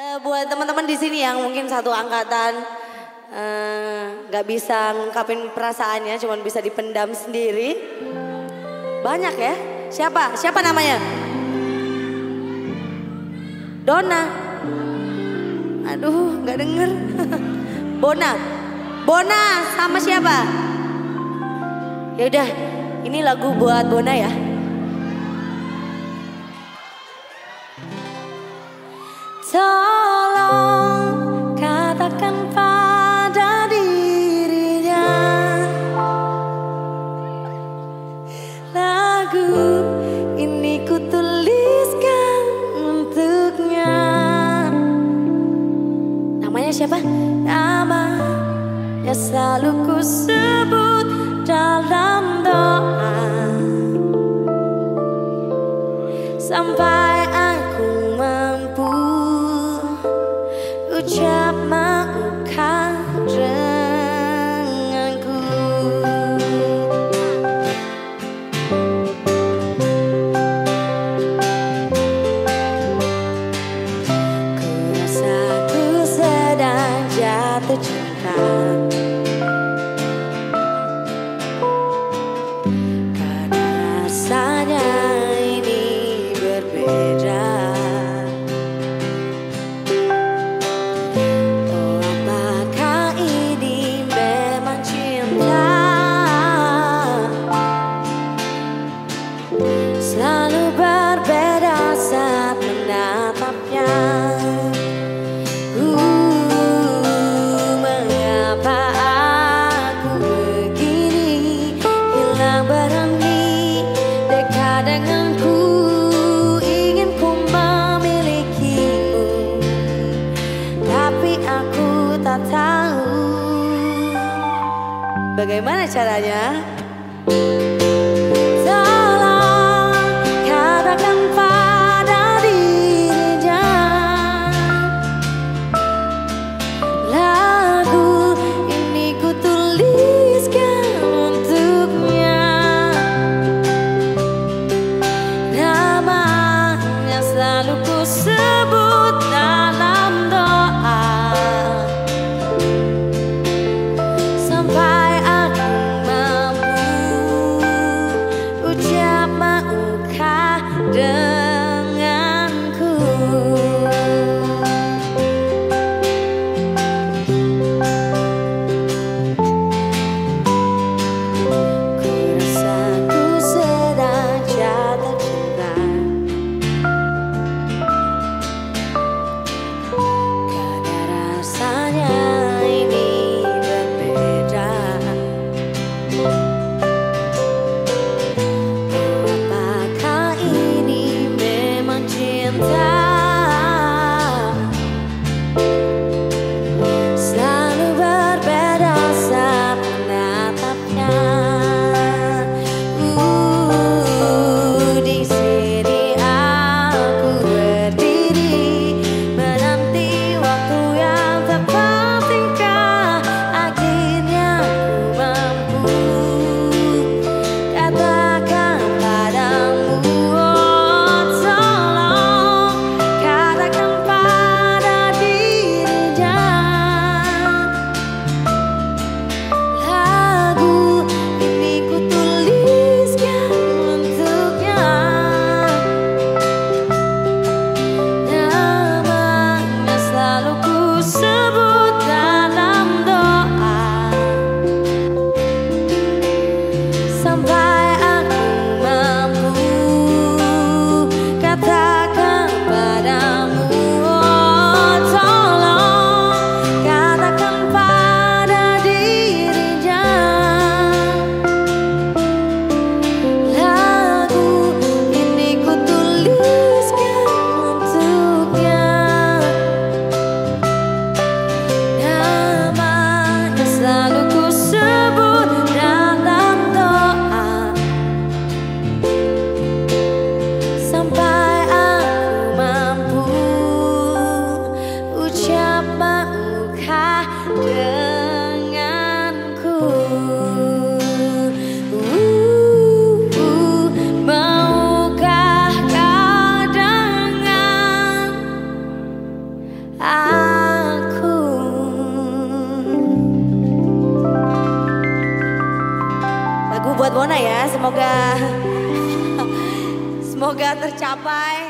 Uh, buat teman-teman di sini yang mungkin satu angkatan eh, nggak uh, bisa ngungkapin perasaannya, cuma bisa dipendam sendiri. Banyak ya. Siapa? Siapa namanya? Dona. Aduh, nggak denger. Bona. Bona sama siapa? Ya udah, ini lagu buat Bona ya. Tolong Lagu ini ku tuliskan untuknya Namanya siapa? Nama yang selalu ku sebut dalam that Bagaimana caranya? Mona ya, semoga semoga tercapai.